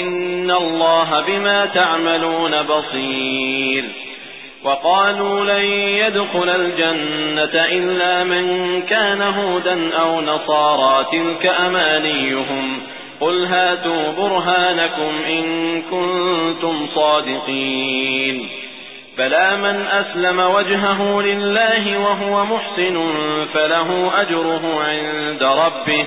إن الله بما تعملون بصير وقالوا لن يدخل الجنة إلا من كان هودا أو نصارى تلك أمانيهم قل هاتوا برهانكم إن كنتم صادقين بلى من أسلم وجهه لله وهو محسن فله أجره عند ربه